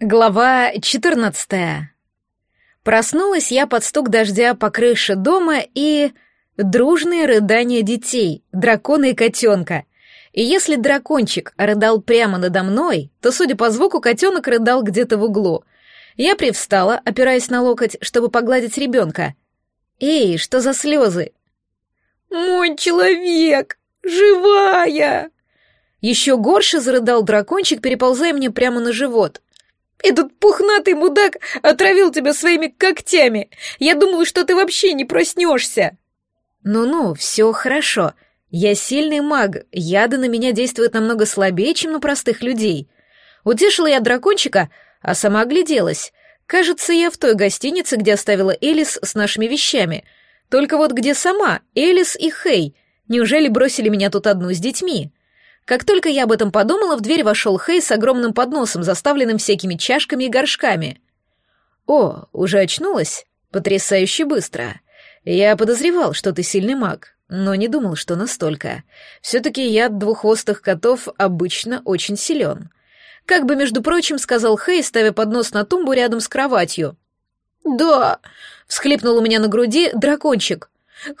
Глава 14. Проснулась я под стук дождя по крыше дома и дружные рыдания детей, дракона и котенка. И если дракончик рыдал прямо надо мной, то, судя по звуку, котенок рыдал где-то в углу. Я привстала, опираясь на локоть, чтобы погладить ребенка. «Эй, что за слезы?» «Мой человек! Живая!» Еще горше зарыдал дракончик, переползая мне прямо на живот — этот пухнатый мудак отравил тебя своими когтями. Я думала, что ты вообще не проснешься. Ну-ну, все хорошо. Я сильный маг, яды на меня действуют намного слабее, чем на простых людей. Утешила я дракончика, а сама огляделась. Кажется, я в той гостинице, где оставила Элис с нашими вещами. Только вот где сама, Элис и Хей? Неужели бросили меня тут одну с детьми?» Как только я об этом подумала, в дверь вошел Хей с огромным подносом, заставленным всякими чашками и горшками. «О, уже очнулась? Потрясающе быстро. Я подозревал, что ты сильный маг, но не думал, что настолько. Все-таки я от двухвостых котов обычно очень силен». Как бы, между прочим, сказал Хей, ставя поднос на тумбу рядом с кроватью. «Да!» — всхлипнул у меня на груди дракончик.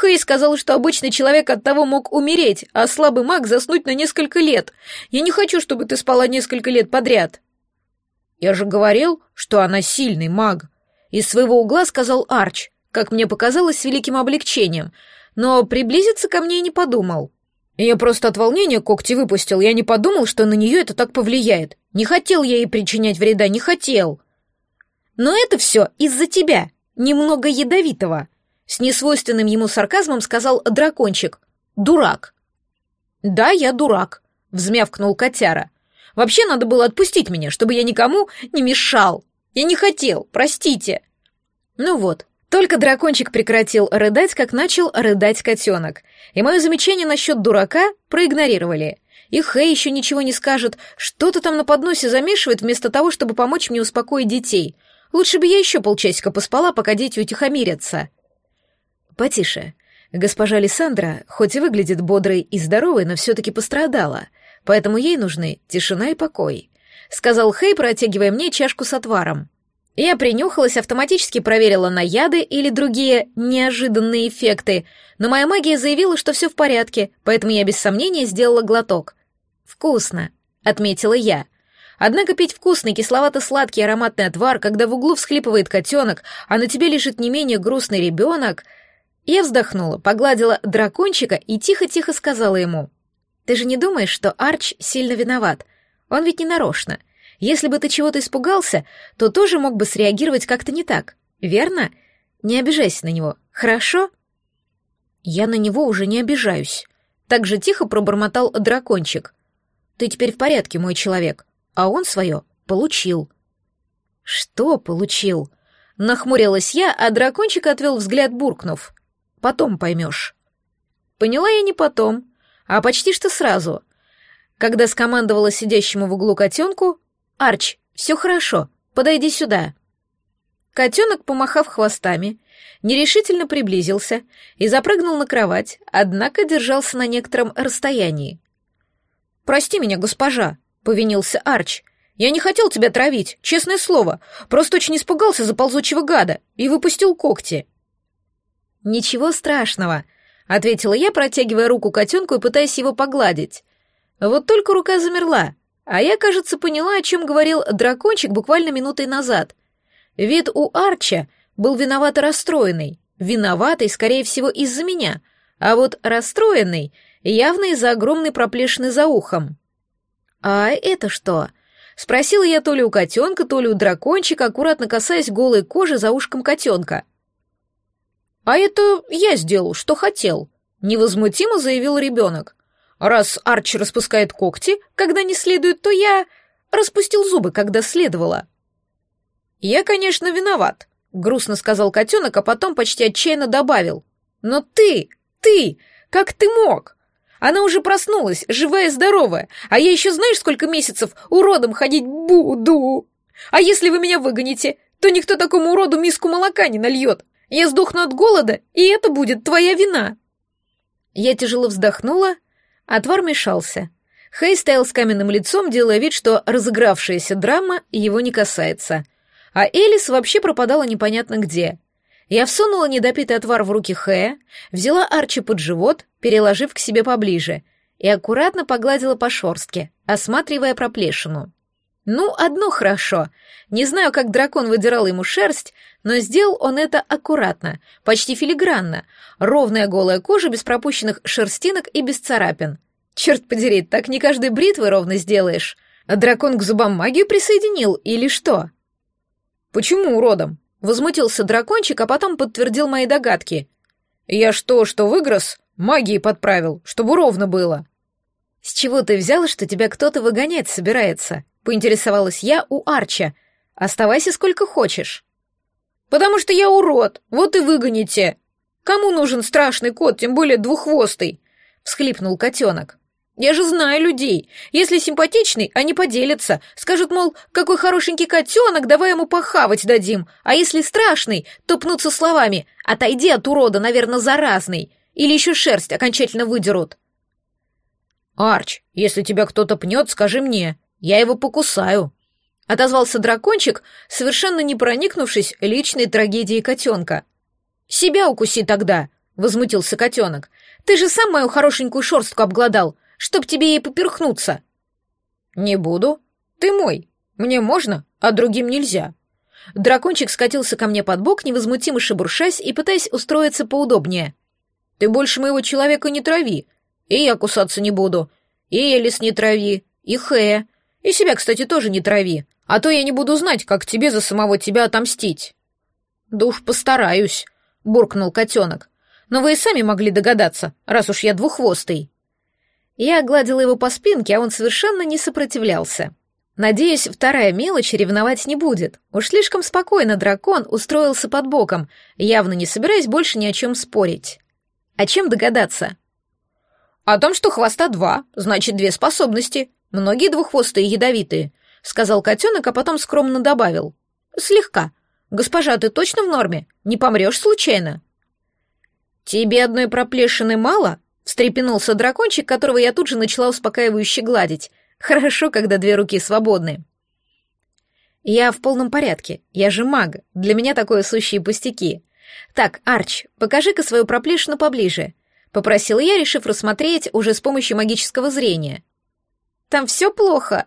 Хейс сказал, что обычный человек от того мог умереть, а слабый маг заснуть на несколько лет. Я не хочу, чтобы ты спала несколько лет подряд. Я же говорил, что она сильный маг. Из своего угла сказал Арч, как мне показалось, с великим облегчением, но приблизиться ко мне и не подумал. Я просто от волнения когти выпустил, я не подумал, что на нее это так повлияет. Не хотел я ей причинять вреда, не хотел. Но это все из-за тебя, немного ядовитого — с несвойственным ему сарказмом сказал дракончик. «Дурак». «Да, я дурак», — взмявкнул котяра. «Вообще надо было отпустить меня, чтобы я никому не мешал. Я не хотел, простите». Ну вот, только дракончик прекратил рыдать, как начал рыдать котенок. И мое замечание насчет дурака проигнорировали. И Хэй еще ничего не скажет, что-то там на подносе замешивает вместо того, чтобы помочь мне успокоить детей. Лучше бы я еще полчасика поспала, пока дети утихомирятся потише. Госпожа Лиссандра, хоть и выглядит бодрой и здоровой, но все-таки пострадала, поэтому ей нужны тишина и покой», — сказал Хей, протягивая мне чашку с отваром. Я принюхалась, автоматически проверила на яды или другие неожиданные эффекты, но моя магия заявила, что все в порядке, поэтому я без сомнения сделала глоток. «Вкусно», — отметила я. Однако пить вкусный, кисловато-сладкий ароматный отвар, когда в углу всхлипывает котенок, а на тебе лежит не менее грустный ребенок, я вздохнула, погладила дракончика и тихо-тихо сказала ему. «Ты же не думаешь, что Арч сильно виноват? Он ведь не нарочно. Если бы ты чего-то испугался, то тоже мог бы среагировать как-то не так, верно? Не обижайся на него, хорошо?» «Я на него уже не обижаюсь», — так же тихо пробормотал дракончик. «Ты теперь в порядке, мой человек, а он свое получил». «Что получил?» — нахмурилась я, а дракончик отвел взгляд, буркнув. Потом поймешь». Поняла я не потом, а почти что сразу. Когда скомандовала сидящему в углу котенку, «Арч, все хорошо, подойди сюда». Котенок, помахав хвостами, нерешительно приблизился и запрыгнул на кровать, однако держался на некотором расстоянии. «Прости меня, госпожа», — повинился Арч. «Я не хотел тебя травить, честное слово, просто очень испугался заползучего гада и выпустил когти». «Ничего страшного», — ответила я, протягивая руку котенку и пытаясь его погладить. Вот только рука замерла, а я, кажется, поняла, о чем говорил дракончик буквально минутой назад. Вид у Арча был виновато расстроенный, виноватый, скорее всего, из-за меня, а вот расстроенный явно из-за огромной проплешины за ухом. «А это что?» — спросила я то ли у котенка, то ли у дракончика, аккуратно касаясь голой кожи за ушком котенка — «А это я сделал, что хотел», — невозмутимо заявил ребенок. «Раз Арчи распускает когти, когда не следует, то я распустил зубы, когда следовало». «Я, конечно, виноват», — грустно сказал котенок, а потом почти отчаянно добавил. «Но ты, ты, как ты мог? Она уже проснулась, живая и здоровая, а я еще знаешь, сколько месяцев уродом ходить буду? А если вы меня выгоните, то никто такому уроду миску молока не нальет, я сдохну от голода, и это будет твоя вина!» Я тяжело вздохнула, отвар мешался. Хей стоял с каменным лицом, делая вид, что разыгравшаяся драма его не касается. А Элис вообще пропадала непонятно где. Я всунула недопитый отвар в руки Хэя, взяла Арчи под живот, переложив к себе поближе, и аккуратно погладила по шорстке, осматривая проплешину. Ну, одно хорошо. Не знаю, как дракон выдирал ему шерсть, но сделал он это аккуратно, почти филигранно. Ровная голая кожа без пропущенных шерстинок и без царапин. Черт подери, так не каждый бритвы ровно сделаешь. Дракон к зубам магию присоединил или что? Почему уродом? Возмутился дракончик, а потом подтвердил мои догадки. Я что, что выгроз, магии подправил, чтобы ровно было. С чего ты взяла, что тебя кто-то выгонять собирается? Поинтересовалась я у Арча. Оставайся сколько хочешь потому что я урод, вот и выгоните. Кому нужен страшный кот, тем более двуххвостый?» — всхлипнул котенок. «Я же знаю людей. Если симпатичный, они поделятся. Скажут, мол, какой хорошенький котенок, давай ему похавать дадим. А если страшный, то пнутся словами «отойди от урода, наверное, заразный». Или еще шерсть окончательно выдерут. «Арч, если тебя кто-то пнет, скажи мне. Я его покусаю», отозвался дракончик, совершенно не проникнувшись личной трагедией котенка. «Себя укуси тогда!» — возмутился котенок. «Ты же сам мою хорошенькую шерстку обглодал, чтоб тебе ей поперхнуться!» «Не буду. Ты мой. Мне можно, а другим нельзя». Дракончик скатился ко мне под бок, невозмутимо шебуршась и пытаясь устроиться поудобнее. «Ты больше моего человека не трави, и я кусаться не буду, и Элис не трави, и Хея, и себя, кстати, тоже не трави, а то я не буду знать, как тебе за самого тебя отомстить». «Да уж постараюсь», — буркнул котенок. «Но вы и сами могли догадаться, раз уж я двуххвостый». Я огладила его по спинке, а он совершенно не сопротивлялся. Надеюсь, вторая мелочь ревновать не будет. Уж слишком спокойно дракон устроился под боком, явно не собираясь больше ни о чем спорить. О чем догадаться? О том, что хвоста два, значит, две способности. «Многие двухвостые ядовитые», — сказал котенок, а потом скромно добавил. «Слегка. Госпожа, ты точно в норме? Не помрешь случайно?» «Тебе одной проплешины мало?» — встрепенулся дракончик, которого я тут же начала успокаивающе гладить. «Хорошо, когда две руки свободны». «Я в полном порядке. Я же маг. Для меня такое сущие пустяки. Так, Арч, покажи-ка свою проплешину поближе», — попросила я, решив рассмотреть уже с помощью магического зрения. Там все плохо?»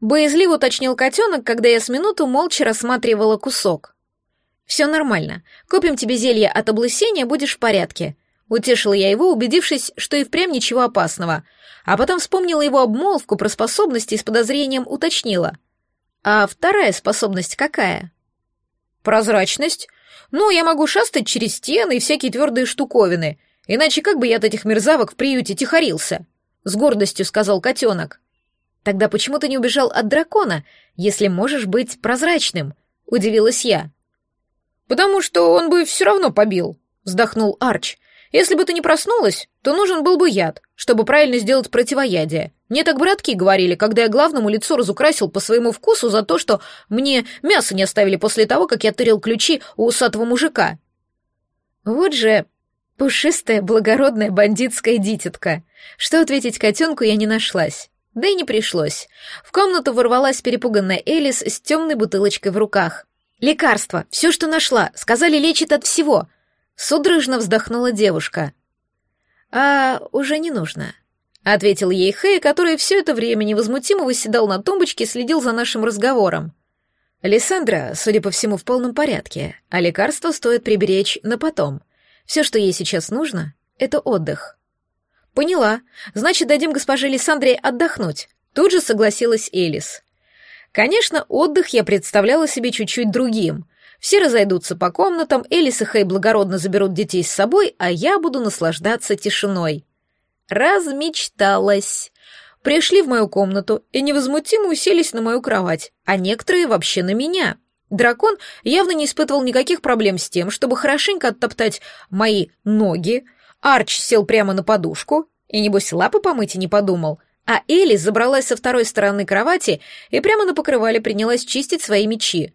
Боязливо уточнил котенок, когда я с минуту молча рассматривала кусок. «Все нормально. Купим тебе зелье от облысения, будешь в порядке», Утешила я его, убедившись, что и впрямь ничего опасного. А потом вспомнила его обмолвку про способности и с подозрением уточнила. «А вторая способность какая?» «Прозрачность. Ну, я могу шастать через стены и всякие твердые штуковины. Иначе как бы я от этих мерзавок в приюте тихорился?» С гордостью сказал котенок. Тогда почему ты не убежал от дракона, если можешь быть прозрачным? Удивилась я. Потому что он бы все равно побил, вздохнул Арч. Если бы ты не проснулась, то нужен был бы яд, чтобы правильно сделать противоядие. Мне так братки говорили, когда я главному лицо разукрасил по своему вкусу за то, что мне мясо не оставили после того, как я тырил ключи у усатого мужика. Вот же пушистая, благородная бандитская дитятка. Что ответить котенку я не нашлась. Да и не пришлось. В комнату ворвалась перепуганная Элис с темной бутылочкой в руках. «Лекарство! Все, что нашла! Сказали, лечит от всего!» Судорожно вздохнула девушка. «А уже не нужно», — ответил ей Хэй, который все это время невозмутимо выседал на тумбочке и следил за нашим разговором. «Лиссандра, судя по всему, в полном порядке, а лекарство стоит приберечь на потом. Все, что ей сейчас нужно, — это отдых». «Поняла. Значит, дадим госпоже Лиссандре отдохнуть». Тут же согласилась Элис. Конечно, отдых я представляла себе чуть-чуть другим. Все разойдутся по комнатам, Элис и Хей благородно заберут детей с собой, а я буду наслаждаться тишиной. Размечталась. Пришли в мою комнату и невозмутимо уселись на мою кровать, а некоторые вообще на меня. Дракон явно не испытывал никаких проблем с тем, чтобы хорошенько оттоптать мои ноги, Арч сел прямо на подушку и, небось, лапы помыть и не подумал, а Элли забралась со второй стороны кровати и прямо на покрывале принялась чистить свои мечи.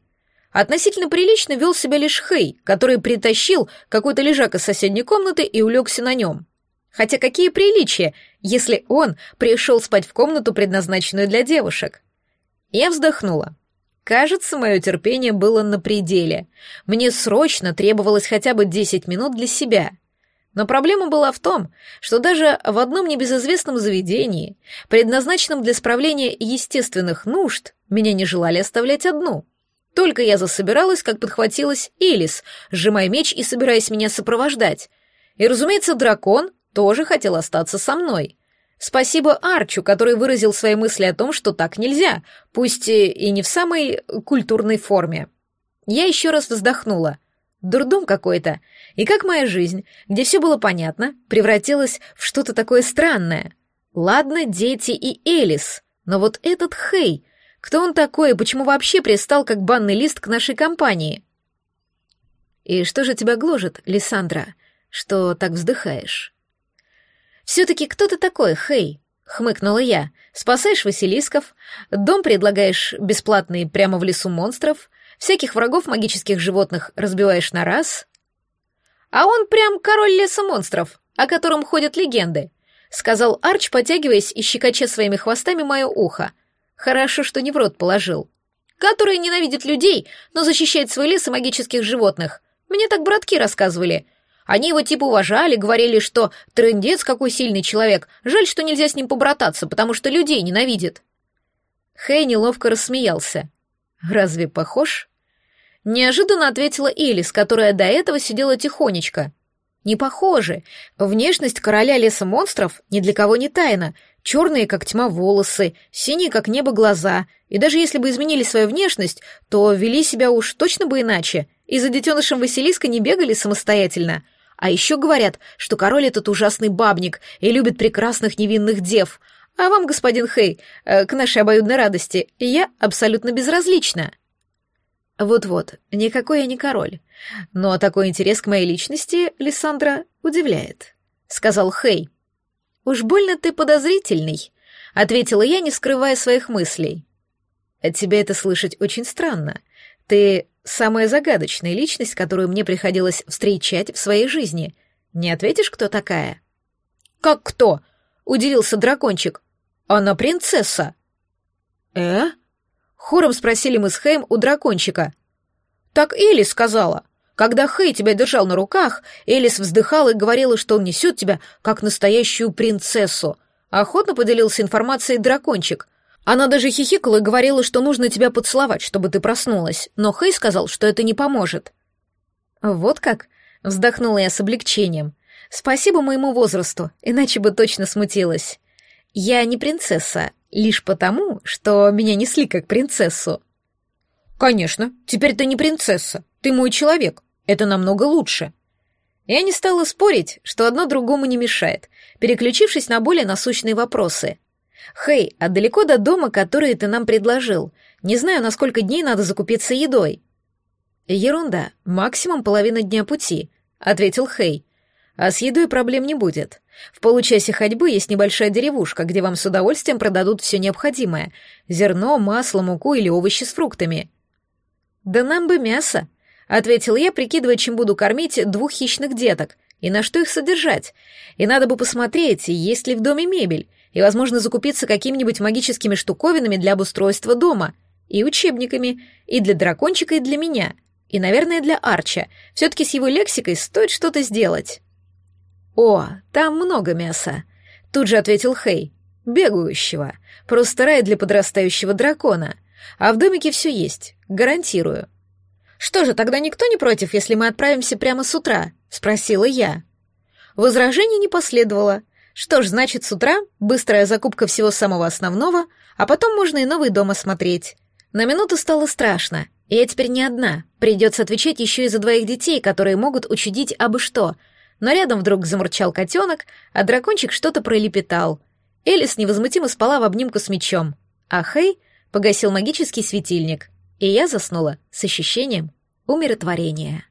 Относительно прилично вел себя лишь Хей, который притащил какой-то лежак из соседней комнаты и улегся на нем. Хотя какие приличия, если он пришел спать в комнату, предназначенную для девушек? Я вздохнула. Кажется, мое терпение было на пределе. Мне срочно требовалось хотя бы 10 минут для себя — но проблема была в том, что даже в одном небезызвестном заведении, предназначенном для справления естественных нужд, меня не желали оставлять одну. Только я засобиралась, как подхватилась Элис, сжимая меч и собираясь меня сопровождать. И, разумеется, дракон тоже хотел остаться со мной. Спасибо Арчу, который выразил свои мысли о том, что так нельзя, пусть и не в самой культурной форме. Я еще раз вздохнула — Дурдом какой-то. И как моя жизнь, где все было понятно, превратилась в что-то такое странное. Ладно, дети и Элис, но вот этот Хей, кто он такой и почему вообще пристал как банный лист к нашей компании? И что же тебя гложет, Лиссандра, что так вздыхаешь? Все-таки кто ты такой, Хей? Хмыкнула я. Спасаешь Василисков, дом предлагаешь бесплатный прямо в лесу монстров, всяких врагов магических животных разбиваешь на раз. А он прям король леса монстров, о котором ходят легенды, сказал Арч, потягиваясь и щекоча своими хвостами мое ухо. Хорошо, что не в рот положил. Который ненавидит людей, но защищает свой лес и магических животных. Мне так братки рассказывали. Они его типа уважали, говорили, что трындец какой сильный человек, жаль, что нельзя с ним побрататься, потому что людей ненавидит. Хэй неловко рассмеялся. «Разве похож?» Неожиданно ответила Элис, которая до этого сидела тихонечко. «Не похожи. Внешность короля леса монстров ни для кого не тайна. Черные, как тьма, волосы, синие, как небо, глаза. И даже если бы изменили свою внешность, то вели себя уж точно бы иначе. И за детенышем Василиска не бегали самостоятельно. А еще говорят, что король этот ужасный бабник и любит прекрасных невинных дев. «А вам, господин Хей, э, к нашей обоюдной радости, я абсолютно безразлична». Вот-вот, никакой я не король. Но такой интерес к моей личности Лиссандра удивляет, сказал Хей. Уж больно ты подозрительный, ответила я, не скрывая своих мыслей. От тебя это слышать очень странно. Ты самая загадочная личность, которую мне приходилось встречать в своей жизни. Не ответишь, кто такая? Как кто? удивился дракончик. Она принцесса. Э? Хором спросили мы с Хэем у дракончика. Так Элли сказала. Когда Хэй тебя держал на руках, Элис вздыхала и говорила, что он несет тебя как настоящую принцессу. Охотно поделился информацией дракончик. Она даже хихикала и говорила, что нужно тебя поцеловать, чтобы ты проснулась, но Хэй сказал, что это не поможет. «Вот как?» — вздохнула я с облегчением. «Спасибо моему возрасту, иначе бы точно смутилась». Я не принцесса, лишь потому, что меня несли как принцессу. Конечно, теперь ты не принцесса, ты мой человек. Это намного лучше. Я не стала спорить, что одно другому не мешает, переключившись на более насущные вопросы. Хей, а далеко до дома, который ты нам предложил? Не знаю, на сколько дней надо закупиться едой. Ерунда, максимум половина дня пути, ответил Хей. А с едой проблем не будет. В получасе ходьбы есть небольшая деревушка, где вам с удовольствием продадут все необходимое — зерно, масло, муку или овощи с фруктами». «Да нам бы мясо», — ответил я, прикидывая, чем буду кормить двух хищных деток и на что их содержать. И надо бы посмотреть, есть ли в доме мебель, и, возможно, закупиться какими-нибудь магическими штуковинами для обустройства дома, и учебниками, и для дракончика, и для меня, и, наверное, для Арча. Все-таки с его лексикой стоит что-то сделать. О, там много мяса. Тут же ответил Хей. Бегающего. Просто рай для подрастающего дракона. А в домике все есть. Гарантирую. Что же, тогда никто не против, если мы отправимся прямо с утра? Спросила я. Возражений не последовало. Что ж, значит, с утра быстрая закупка всего самого основного, а потом можно и новый дом осмотреть. На минуту стало страшно. и Я теперь не одна. Придется отвечать еще и за двоих детей, которые могут учудить абы что — но рядом вдруг замурчал котенок, а дракончик что-то пролепетал. Элис невозмутимо спала в обнимку с мечом, а Хей погасил магический светильник, и я заснула с ощущением умиротворения.